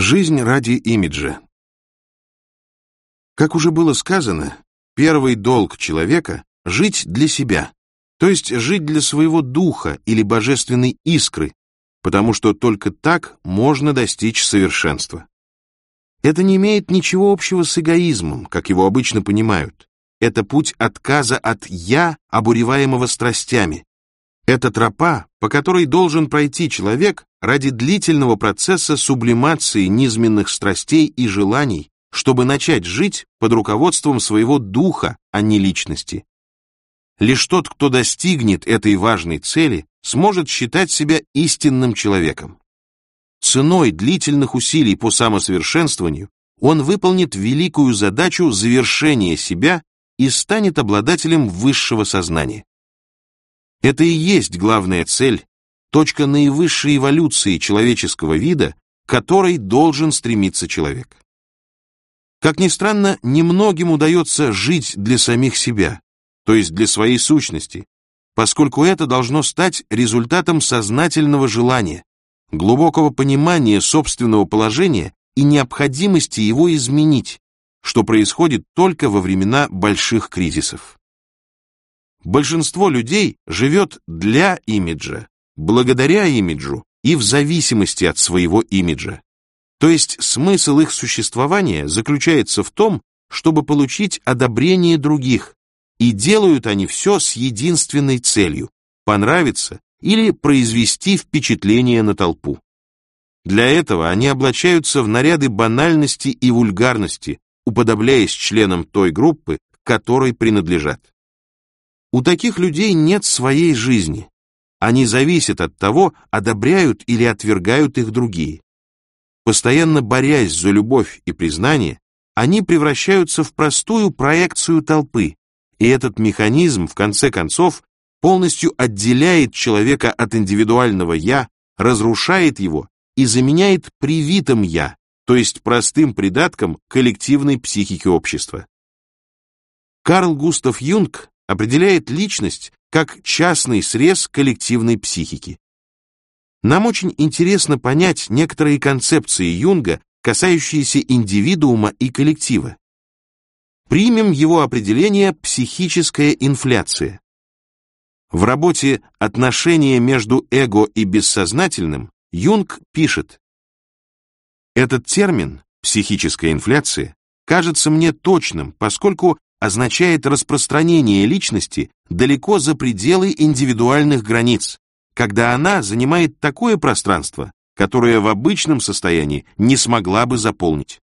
Жизнь ради имиджа. Как уже было сказано, первый долг человека — жить для себя, то есть жить для своего духа или божественной искры, потому что только так можно достичь совершенства. Это не имеет ничего общего с эгоизмом, как его обычно понимают. Это путь отказа от «я», обуреваемого страстями, это тропа, по которой должен пройти человек ради длительного процесса сублимации низменных страстей и желаний, чтобы начать жить под руководством своего духа, а не личности. Лишь тот, кто достигнет этой важной цели, сможет считать себя истинным человеком. Ценой длительных усилий по самосовершенствованию он выполнит великую задачу завершения себя и станет обладателем высшего сознания. Это и есть главная цель, точка наивысшей эволюции человеческого вида, к которой должен стремиться человек. Как ни странно, немногим удается жить для самих себя, то есть для своей сущности, поскольку это должно стать результатом сознательного желания, глубокого понимания собственного положения и необходимости его изменить, что происходит только во времена больших кризисов. Большинство людей живет для имиджа, благодаря имиджу и в зависимости от своего имиджа. То есть смысл их существования заключается в том, чтобы получить одобрение других, и делают они все с единственной целью – понравиться или произвести впечатление на толпу. Для этого они облачаются в наряды банальности и вульгарности, уподобляясь членам той группы, которой принадлежат. У таких людей нет своей жизни. Они зависят от того, одобряют или отвергают их другие. Постоянно борясь за любовь и признание, они превращаются в простую проекцию толпы, и этот механизм, в конце концов, полностью отделяет человека от индивидуального «я», разрушает его и заменяет привитым «я», то есть простым придатком коллективной психики общества. Карл Густав Юнг определяет личность как частный срез коллективной психики. Нам очень интересно понять некоторые концепции Юнга, касающиеся индивидуума и коллектива. Примем его определение «психическая инфляция». В работе «Отношения между эго и бессознательным» Юнг пишет «Этот термин, психическая инфляция, кажется мне точным, поскольку означает распространение личности далеко за пределы индивидуальных границ, когда она занимает такое пространство, которое в обычном состоянии не смогла бы заполнить.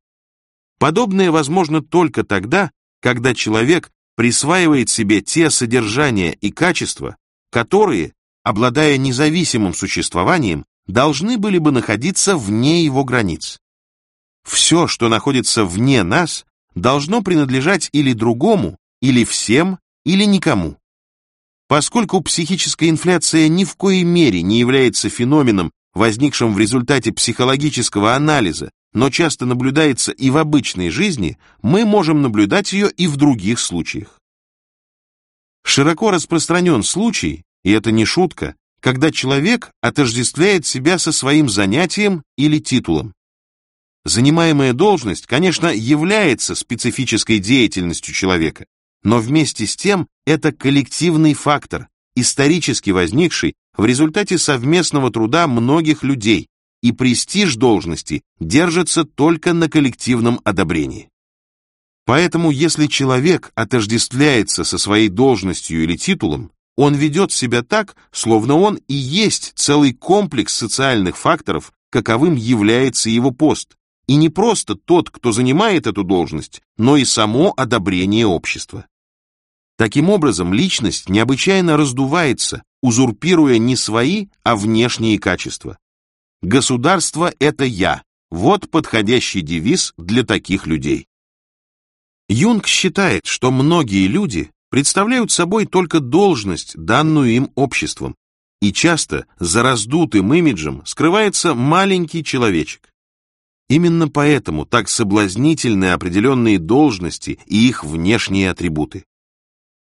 Подобное возможно только тогда, когда человек присваивает себе те содержания и качества, которые, обладая независимым существованием, должны были бы находиться вне его границ. Все, что находится вне нас, должно принадлежать или другому, или всем, или никому. Поскольку психическая инфляция ни в коей мере не является феноменом, возникшим в результате психологического анализа, но часто наблюдается и в обычной жизни, мы можем наблюдать ее и в других случаях. Широко распространен случай, и это не шутка, когда человек отождествляет себя со своим занятием или титулом. Занимаемая должность, конечно, является специфической деятельностью человека, но вместе с тем это коллективный фактор, исторически возникший в результате совместного труда многих людей, и престиж должности держится только на коллективном одобрении. Поэтому, если человек отождествляется со своей должностью или титулом, он ведет себя так, словно он и есть целый комплекс социальных факторов, каковым является его пост, и не просто тот, кто занимает эту должность, но и само одобрение общества. Таким образом, личность необычайно раздувается, узурпируя не свои, а внешние качества. Государство – это я. Вот подходящий девиз для таких людей. Юнг считает, что многие люди представляют собой только должность, данную им обществом, и часто за раздутым имиджем скрывается маленький человечек. Именно поэтому так соблазнительны определенные должности и их внешние атрибуты.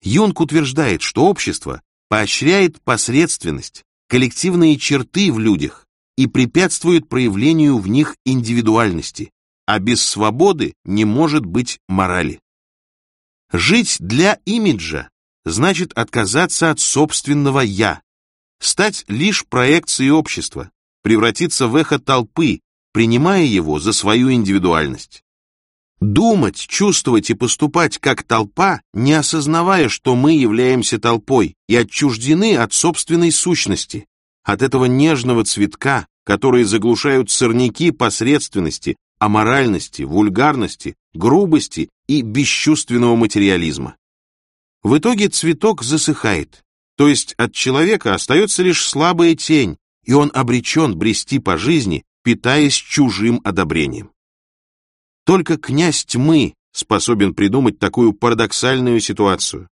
Юнг утверждает, что общество поощряет посредственность, коллективные черты в людях, и препятствует проявлению в них индивидуальности, а без свободы не может быть морали. Жить для имиджа значит отказаться от собственного «я», стать лишь проекцией общества, превратиться в эхо толпы, принимая его за свою индивидуальность. Думать, чувствовать и поступать как толпа, не осознавая, что мы являемся толпой и отчуждены от собственной сущности, от этого нежного цветка, которые заглушают сорняки посредственности, аморальности, вульгарности, грубости и бесчувственного материализма. В итоге цветок засыхает, то есть от человека остается лишь слабая тень, и он обречен брести по жизни, питаясь чужим одобрением. Только князь тьмы способен придумать такую парадоксальную ситуацию.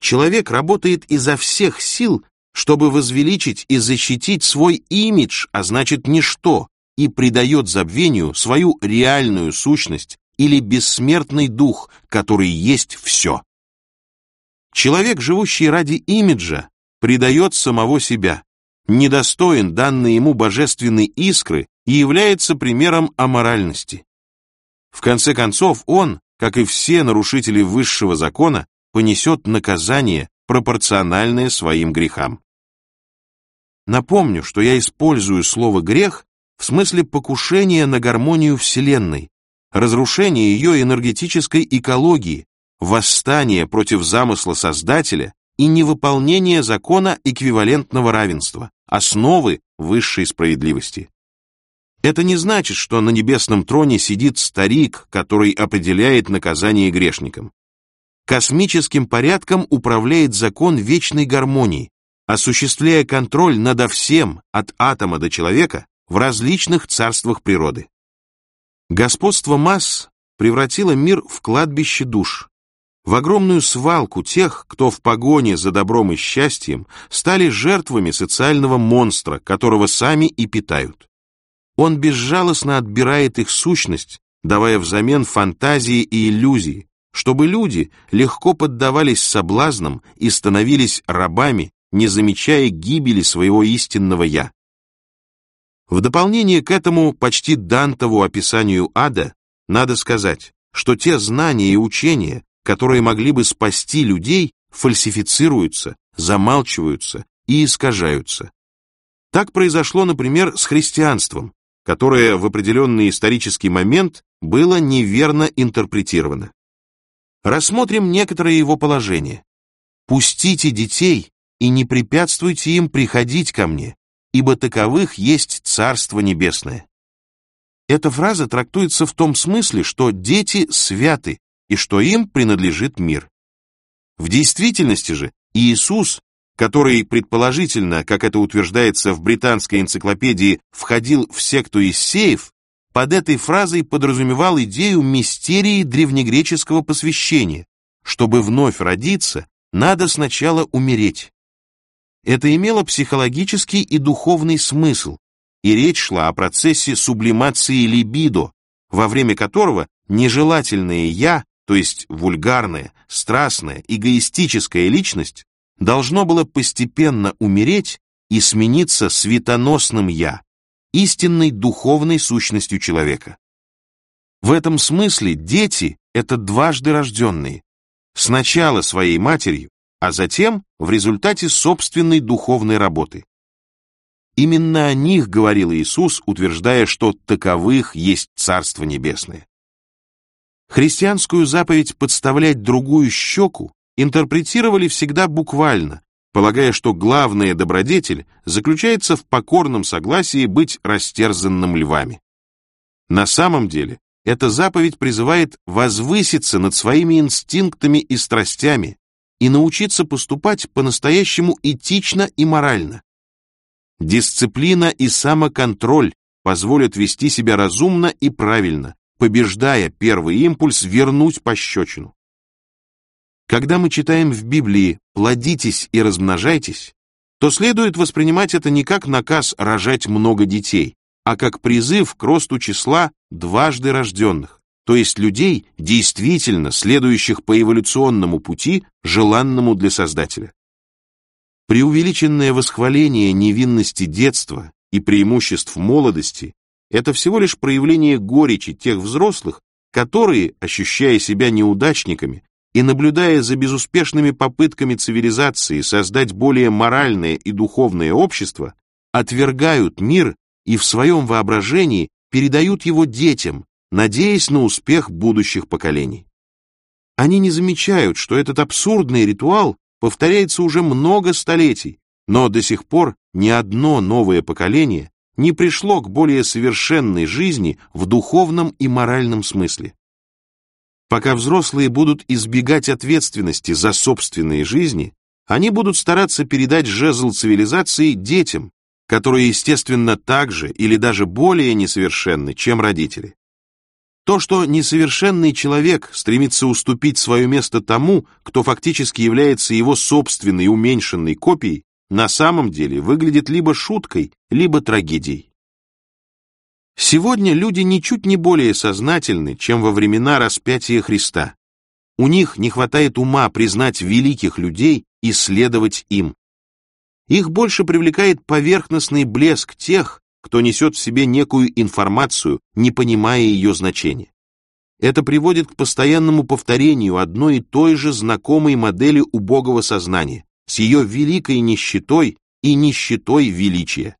Человек работает изо всех сил, чтобы возвеличить и защитить свой имидж, а значит ничто, и придает забвению свою реальную сущность или бессмертный дух, который есть все. Человек, живущий ради имиджа, предает самого себя, недостоин данной ему божественной искры и является примером аморальности. В конце концов, он, как и все нарушители высшего закона, понесет наказание, пропорциональное своим грехам. Напомню, что я использую слово «грех» в смысле покушения на гармонию Вселенной, разрушения ее энергетической экологии, восстания против замысла Создателя и невыполнения закона эквивалентного равенства, основы высшей справедливости. Это не значит, что на небесном троне сидит старик, который определяет наказание грешникам. Космическим порядком управляет закон вечной гармонии, осуществляя контроль над всем, от атома до человека, в различных царствах природы. Господство масс превратило мир в кладбище душ, в огромную свалку тех, кто в погоне за добром и счастьем стали жертвами социального монстра, которого сами и питают. Он безжалостно отбирает их сущность, давая взамен фантазии и иллюзии, чтобы люди легко поддавались соблазнам и становились рабами, не замечая гибели своего истинного «я». В дополнение к этому почти Дантову описанию ада надо сказать, что те знания и учения, которые могли бы спасти людей, фальсифицируются, замалчиваются и искажаются. Так произошло, например, с христианством, которое в определенный исторический момент было неверно интерпретировано. Рассмотрим некоторые его положения. «Пустите детей и не препятствуйте им приходить ко мне, ибо таковых есть Царство Небесное». Эта фраза трактуется в том смысле, что дети святы и что им принадлежит мир. В действительности же Иисус который, предположительно, как это утверждается в британской энциклопедии, входил в секту Иссеев, под этой фразой подразумевал идею мистерии древнегреческого посвящения. Чтобы вновь родиться, надо сначала умереть. Это имело психологический и духовный смысл, и речь шла о процессе сублимации либидо, во время которого нежелательное «я», то есть вульгарная, страстная, эгоистическая личность, должно было постепенно умереть и смениться светоносным «я», истинной духовной сущностью человека. В этом смысле дети — это дважды рожденные, сначала своей матерью, а затем в результате собственной духовной работы. Именно о них говорил Иисус, утверждая, что таковых есть Царство Небесное. Христианскую заповедь подставлять другую щеку интерпретировали всегда буквально, полагая, что главная добродетель заключается в покорном согласии быть растерзанным львами. На самом деле, эта заповедь призывает возвыситься над своими инстинктами и страстями и научиться поступать по-настоящему этично и морально. Дисциплина и самоконтроль позволят вести себя разумно и правильно, побеждая первый импульс вернуть пощечину. Когда мы читаем в Библии «плодитесь и размножайтесь», то следует воспринимать это не как наказ рожать много детей, а как призыв к росту числа дважды рожденных, то есть людей, действительно следующих по эволюционному пути, желанному для Создателя. Преувеличенное восхваление невинности детства и преимуществ молодости – это всего лишь проявление горечи тех взрослых, которые, ощущая себя неудачниками и наблюдая за безуспешными попытками цивилизации создать более моральное и духовное общество, отвергают мир и в своем воображении передают его детям, надеясь на успех будущих поколений. Они не замечают, что этот абсурдный ритуал повторяется уже много столетий, но до сих пор ни одно новое поколение не пришло к более совершенной жизни в духовном и моральном смысле. Пока взрослые будут избегать ответственности за собственные жизни, они будут стараться передать жезл цивилизации детям, которые, естественно, так же или даже более несовершенны, чем родители. То, что несовершенный человек стремится уступить свое место тому, кто фактически является его собственной уменьшенной копией, на самом деле выглядит либо шуткой, либо трагедией. Сегодня люди ничуть не более сознательны, чем во времена распятия Христа. У них не хватает ума признать великих людей и следовать им. Их больше привлекает поверхностный блеск тех, кто несет в себе некую информацию, не понимая ее значения. Это приводит к постоянному повторению одной и той же знакомой модели убогого сознания с ее великой нищетой и нищетой величия.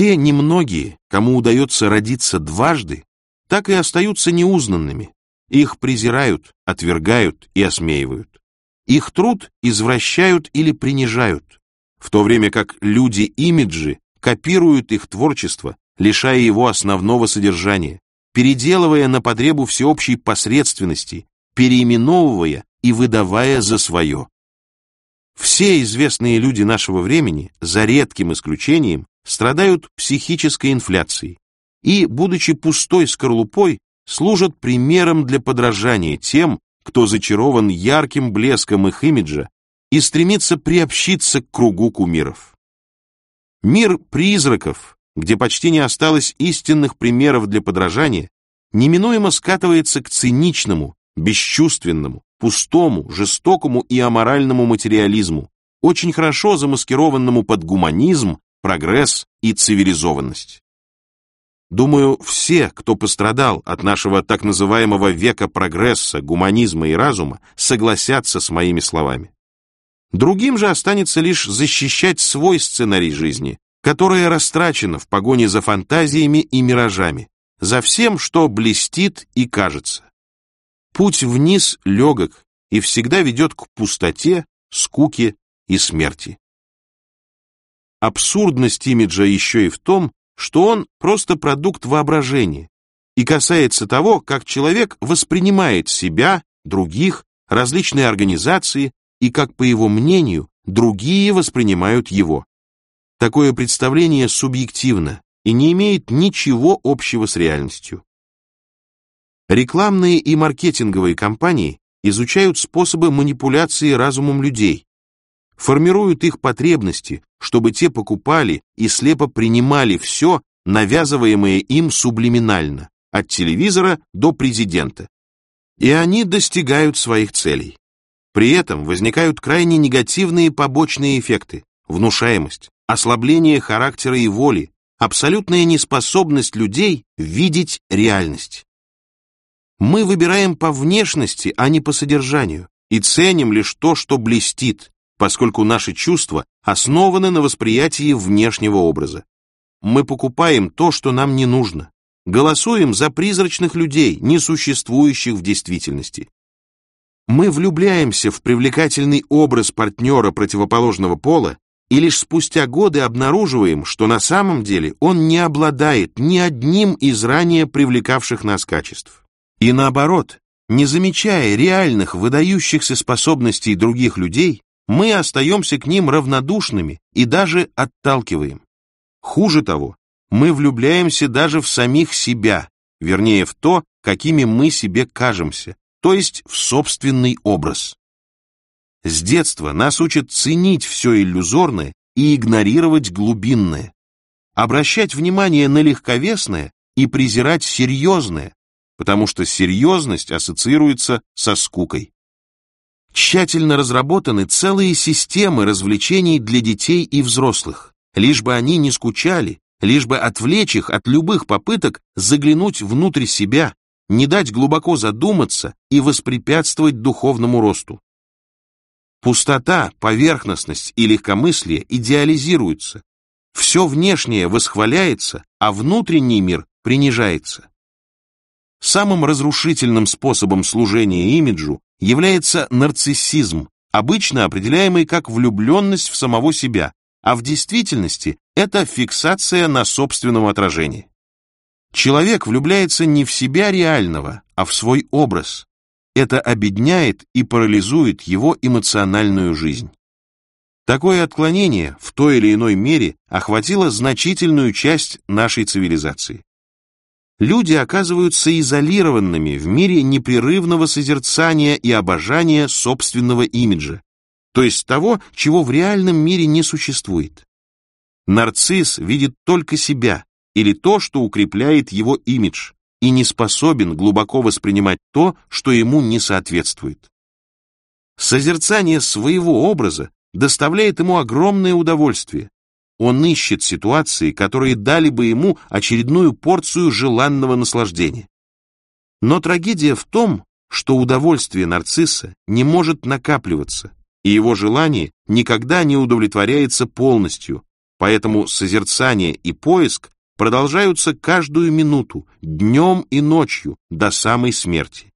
Те немногие, кому удается родиться дважды, так и остаются неузнанными. Их презирают, отвергают и осмеивают. Их труд извращают или принижают, в то время как люди-имиджи копируют их творчество, лишая его основного содержания, переделывая на потребу всеобщей посредственности, переименовывая и выдавая за свое. Все известные люди нашего времени, за редким исключением, страдают психической инфляцией и, будучи пустой скорлупой, служат примером для подражания тем, кто зачарован ярким блеском их имиджа и стремится приобщиться к кругу кумиров. Мир призраков, где почти не осталось истинных примеров для подражания, неминуемо скатывается к циничному, бесчувственному, пустому, жестокому и аморальному материализму, очень хорошо замаскированному под гуманизм, прогресс и цивилизованность. Думаю, все, кто пострадал от нашего так называемого века прогресса, гуманизма и разума, согласятся с моими словами. Другим же останется лишь защищать свой сценарий жизни, которая растрачена в погоне за фантазиями и миражами, за всем, что блестит и кажется. Путь вниз легок и всегда ведет к пустоте, скуке и смерти. Абсурдность имиджа еще и в том, что он просто продукт воображения и касается того, как человек воспринимает себя, других, различные организации, и как, по его мнению, другие воспринимают его. Такое представление субъективно и не имеет ничего общего с реальностью. Рекламные и маркетинговые компании изучают способы манипуляции разумом людей, формируют их потребности, чтобы те покупали и слепо принимали все, навязываемое им сублиминально, от телевизора до президента. И они достигают своих целей. При этом возникают крайне негативные побочные эффекты, внушаемость, ослабление характера и воли, абсолютная неспособность людей видеть реальность. Мы выбираем по внешности, а не по содержанию, и ценим лишь то, что блестит, поскольку наши чувства основаны на восприятии внешнего образа. Мы покупаем то, что нам не нужно, голосуем за призрачных людей, не существующих в действительности, мы влюбляемся в привлекательный образ партнера противоположного пола и лишь спустя годы обнаруживаем, что на самом деле он не обладает ни одним из ранее привлекавших нас качеств. И наоборот, не замечая реальных выдающихся способностей других людей, мы остаемся к ним равнодушными и даже отталкиваем. Хуже того, мы влюбляемся даже в самих себя, вернее в то, какими мы себе кажемся, то есть в собственный образ. С детства нас учат ценить все иллюзорное и игнорировать глубинное, обращать внимание на легковесное и презирать серьезное, потому что серьезность ассоциируется со скукой. Тщательно разработаны целые системы развлечений для детей и взрослых, лишь бы они не скучали, лишь бы отвлечь их от любых попыток заглянуть внутрь себя, не дать глубоко задуматься и воспрепятствовать духовному росту. Пустота, поверхностность и легкомыслие идеализируются. Все внешнее восхваляется, а внутренний мир принижается. Самым разрушительным способом служения имиджу является нарциссизм, обычно определяемый как влюбленность в самого себя, а в действительности это фиксация на собственном отражении. Человек влюбляется не в себя реального, а в свой образ. Это обедняет и парализует его эмоциональную жизнь. Такое отклонение в той или иной мере охватило значительную часть нашей цивилизации. Люди оказываются изолированными в мире непрерывного созерцания и обожания собственного имиджа, то есть того, чего в реальном мире не существует. Нарцисс видит только себя или то, что укрепляет его имидж, и не способен глубоко воспринимать то, что ему не соответствует. Созерцание своего образа доставляет ему огромное удовольствие. Он ищет ситуации, которые дали бы ему очередную порцию желанного наслаждения. Но трагедия в том, что удовольствие нарцисса не может накапливаться, и его желание никогда не удовлетворяется полностью, поэтому созерцание и поиск продолжаются каждую минуту, днем и ночью, до самой смерти.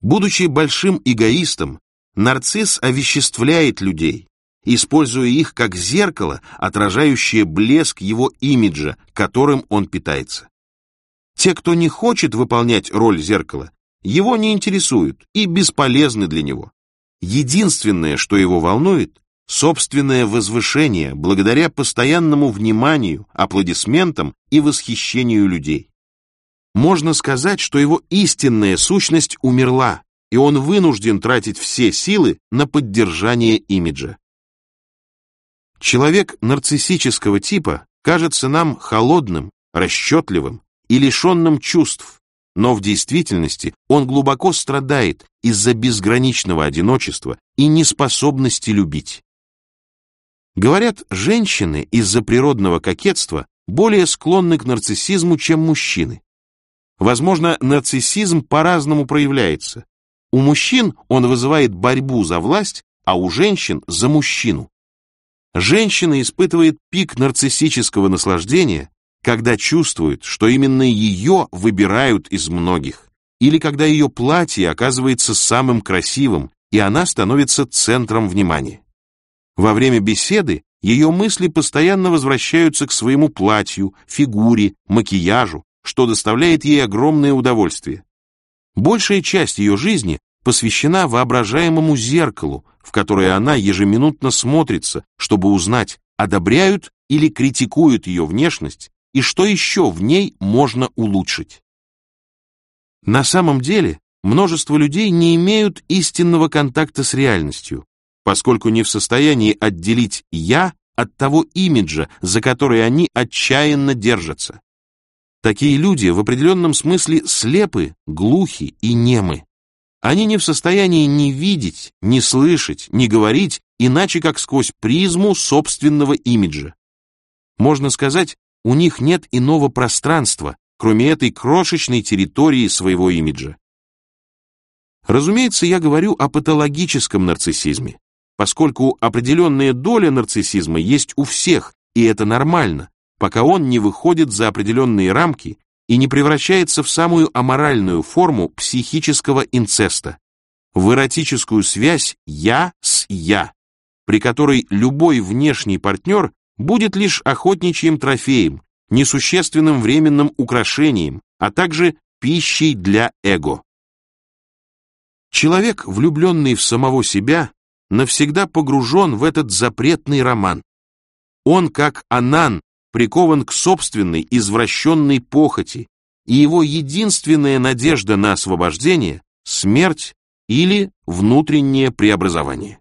Будучи большим эгоистом, нарцисс овеществляет людей, используя их как зеркало, отражающее блеск его имиджа, которым он питается. Те, кто не хочет выполнять роль зеркала, его не интересуют и бесполезны для него. Единственное, что его волнует, собственное возвышение благодаря постоянному вниманию, аплодисментам и восхищению людей. Можно сказать, что его истинная сущность умерла, и он вынужден тратить все силы на поддержание имиджа. Человек нарциссического типа кажется нам холодным, расчетливым и лишенным чувств, но в действительности он глубоко страдает из-за безграничного одиночества и неспособности любить. Говорят, женщины из-за природного кокетства более склонны к нарциссизму, чем мужчины. Возможно, нарциссизм по-разному проявляется. У мужчин он вызывает борьбу за власть, а у женщин за мужчину. Женщина испытывает пик нарциссического наслаждения, когда чувствует, что именно ее выбирают из многих, или когда ее платье оказывается самым красивым, и она становится центром внимания. Во время беседы ее мысли постоянно возвращаются к своему платью, фигуре, макияжу, что доставляет ей огромное удовольствие. Большая часть ее жизни посвящена воображаемому зеркалу, в которое она ежеминутно смотрится, чтобы узнать, одобряют или критикуют ее внешность и что еще в ней можно улучшить. На самом деле, множество людей не имеют истинного контакта с реальностью, поскольку не в состоянии отделить «я» от того имиджа, за который они отчаянно держатся. Такие люди в определенном смысле слепы, глухи и немы. Они не в состоянии ни видеть, ни слышать, ни говорить, иначе как сквозь призму собственного имиджа. Можно сказать, у них нет иного пространства, кроме этой крошечной территории своего имиджа. Разумеется, я говорю о патологическом нарциссизме поскольку определенная доля нарциссизма есть у всех, и это нормально, пока он не выходит за определенные рамки и не превращается в самую аморальную форму психического инцеста, в эротическую связь «я» с «я», при которой любой внешний партнер будет лишь охотничьим трофеем, несущественным временным украшением, а также пищей для эго. Человек, влюбленный в самого себя, навсегда погружен в этот запретный роман. Он, как Анан, прикован к собственной извращенной похоти, и его единственная надежда на освобождение – смерть или внутреннее преобразование.